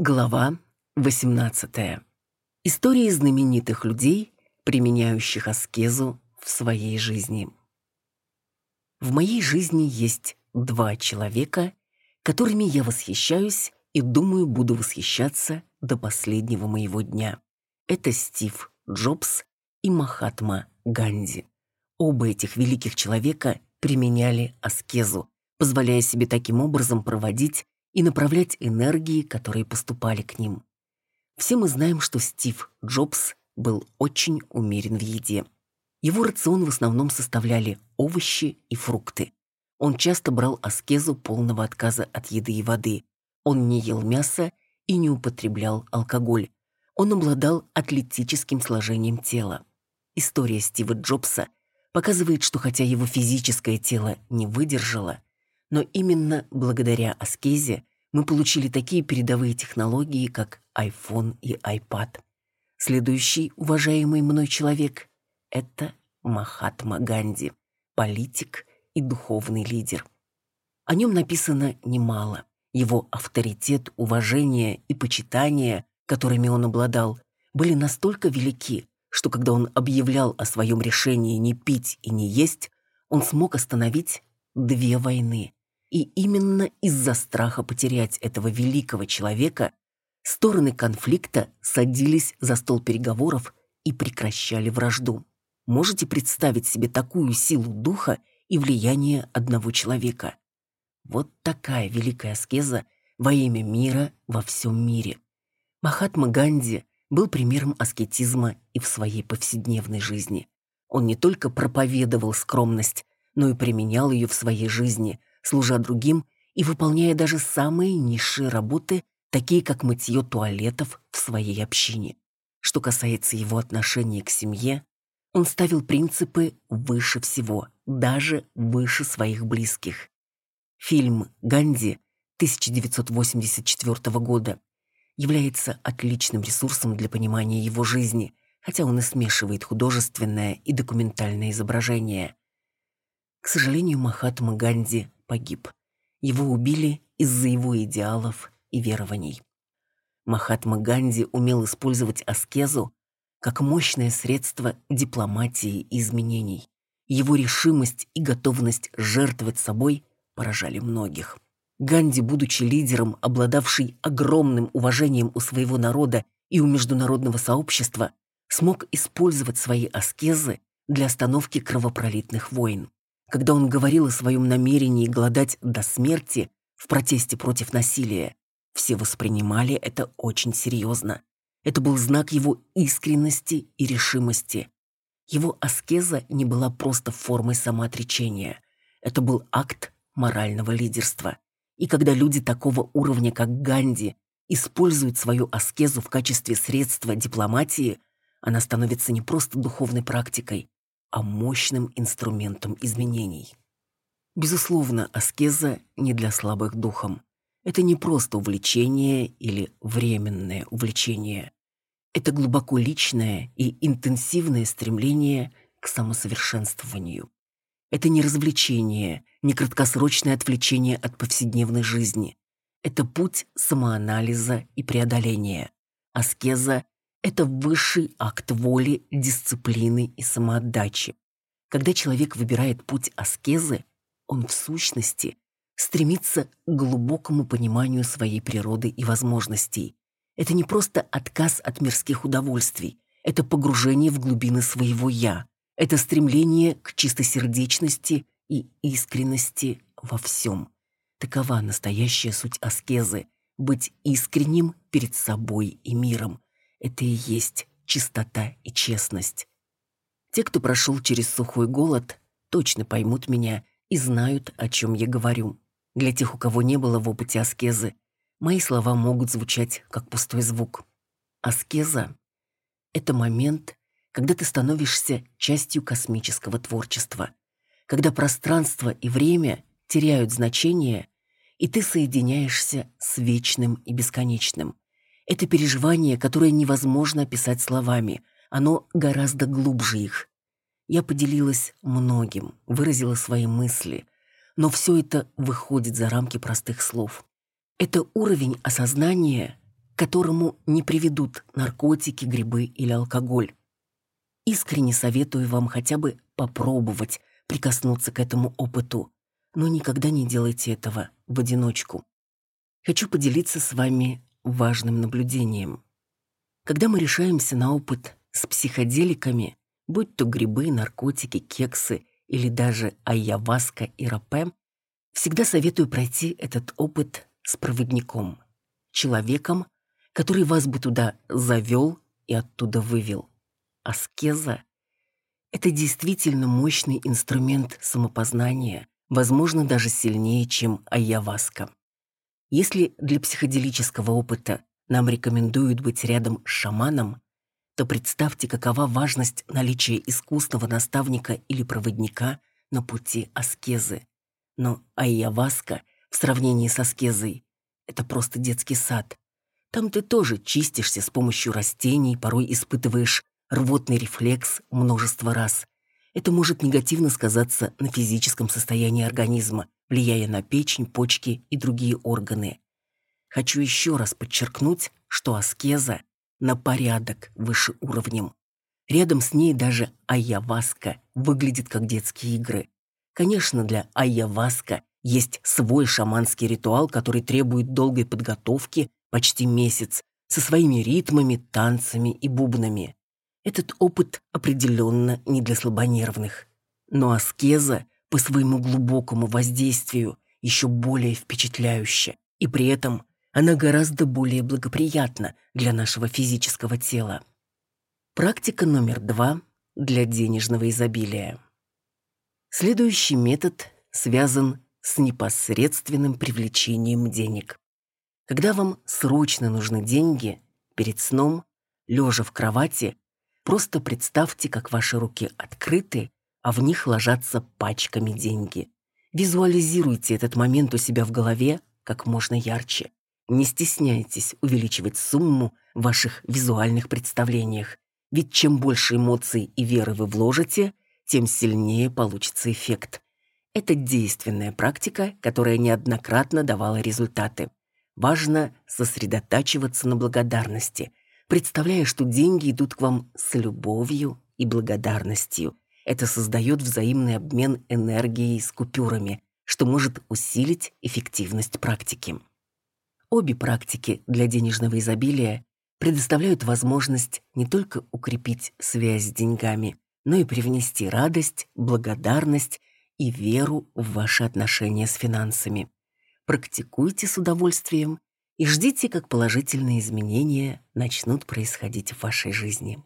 Глава 18. Истории знаменитых людей, применяющих аскезу в своей жизни. В моей жизни есть два человека, которыми я восхищаюсь и думаю буду восхищаться до последнего моего дня. Это Стив Джобс и Махатма Ганди. Оба этих великих человека применяли аскезу, позволяя себе таким образом проводить и направлять энергии, которые поступали к ним. Все мы знаем, что Стив Джобс был очень умерен в еде. Его рацион в основном составляли овощи и фрукты. Он часто брал аскезу полного отказа от еды и воды. Он не ел мясо и не употреблял алкоголь. Он обладал атлетическим сложением тела. История Стива Джобса показывает, что хотя его физическое тело не выдержало, но именно благодаря аскезе мы получили такие передовые технологии, как iPhone и iPad. Следующий уважаемый мной человек – это Махатма Ганди, политик и духовный лидер. О нем написано немало. Его авторитет, уважение и почитание, которыми он обладал, были настолько велики, что когда он объявлял о своем решении не пить и не есть, он смог остановить две войны. И именно из-за страха потерять этого великого человека стороны конфликта садились за стол переговоров и прекращали вражду. Можете представить себе такую силу духа и влияние одного человека? Вот такая великая аскеза во имя мира во всем мире. Махатма Ганди был примером аскетизма и в своей повседневной жизни. Он не только проповедовал скромность, но и применял ее в своей жизни, служа другим и выполняя даже самые низшие работы, такие как мытье туалетов в своей общине. Что касается его отношения к семье, он ставил принципы выше всего, даже выше своих близких. Фильм «Ганди» 1984 года является отличным ресурсом для понимания его жизни, хотя он и смешивает художественное и документальное изображение. К сожалению, Махатма Ганди погиб. Его убили из-за его идеалов и верований. Махатма Ганди умел использовать аскезу как мощное средство дипломатии и изменений. Его решимость и готовность жертвовать собой поражали многих. Ганди, будучи лидером, обладавший огромным уважением у своего народа и у международного сообщества, смог использовать свои аскезы для остановки кровопролитных войн. Когда он говорил о своем намерении голодать до смерти в протесте против насилия, все воспринимали это очень серьезно. Это был знак его искренности и решимости. Его аскеза не была просто формой самоотречения. Это был акт морального лидерства. И когда люди такого уровня, как Ганди, используют свою аскезу в качестве средства дипломатии, она становится не просто духовной практикой, а мощным инструментом изменений. Безусловно, аскеза не для слабых духом. Это не просто увлечение или временное увлечение. Это глубоко личное и интенсивное стремление к самосовершенствованию. Это не развлечение, не краткосрочное отвлечение от повседневной жизни. Это путь самоанализа и преодоления. Аскеза – это высший акт воли, дисциплины и самоотдачи. Когда человек выбирает путь аскезы, он в сущности стремится к глубокому пониманию своей природы и возможностей. Это не просто отказ от мирских удовольствий, это погружение в глубины своего «я», это стремление к чистосердечности и искренности во всем. Такова настоящая суть аскезы – быть искренним перед собой и миром. Это и есть чистота и честность. Те, кто прошел через сухой голод, точно поймут меня и знают, о чем я говорю. Для тех, у кого не было в опыте аскезы, мои слова могут звучать как пустой звук. Аскеза – это момент, когда ты становишься частью космического творчества, когда пространство и время теряют значение, и ты соединяешься с вечным и бесконечным. Это переживание, которое невозможно описать словами, оно гораздо глубже их. Я поделилась многим, выразила свои мысли, но все это выходит за рамки простых слов. Это уровень осознания, к которому не приведут наркотики, грибы или алкоголь. Искренне советую вам хотя бы попробовать прикоснуться к этому опыту, но никогда не делайте этого в одиночку. Хочу поделиться с вами важным наблюдением. Когда мы решаемся на опыт с психоделиками, будь то грибы, наркотики, кексы или даже айяваска и рапе, всегда советую пройти этот опыт с проводником, человеком, который вас бы туда завел и оттуда вывел. Аскеза — это действительно мощный инструмент самопознания, возможно, даже сильнее, чем айяваска. Если для психоделического опыта нам рекомендуют быть рядом с шаманом, то представьте, какова важность наличия искусного наставника или проводника на пути аскезы. Но айяваска в сравнении с аскезой — это просто детский сад. Там ты тоже чистишься с помощью растений, порой испытываешь рвотный рефлекс множество раз. Это может негативно сказаться на физическом состоянии организма, влияя на печень, почки и другие органы. Хочу еще раз подчеркнуть, что аскеза на порядок выше уровнем. Рядом с ней даже айяваска выглядит как детские игры. Конечно, для айяваска есть свой шаманский ритуал, который требует долгой подготовки, почти месяц, со своими ритмами, танцами и бубнами. Этот опыт определенно не для слабонервных. Но аскеза по своему глубокому воздействию еще более впечатляющая, и при этом она гораздо более благоприятна для нашего физического тела. Практика номер два для денежного изобилия. Следующий метод связан с непосредственным привлечением денег. Когда вам срочно нужны деньги, перед сном, лежа в кровати, просто представьте, как ваши руки открыты, а в них ложатся пачками деньги. Визуализируйте этот момент у себя в голове как можно ярче. Не стесняйтесь увеличивать сумму в ваших визуальных представлениях, ведь чем больше эмоций и веры вы вложите, тем сильнее получится эффект. Это действенная практика, которая неоднократно давала результаты. Важно сосредотачиваться на благодарности, представляя, что деньги идут к вам с любовью и благодарностью. Это создает взаимный обмен энергией с купюрами, что может усилить эффективность практики. Обе практики для денежного изобилия предоставляют возможность не только укрепить связь с деньгами, но и привнести радость, благодарность и веру в ваши отношения с финансами. Практикуйте с удовольствием и ждите, как положительные изменения начнут происходить в вашей жизни.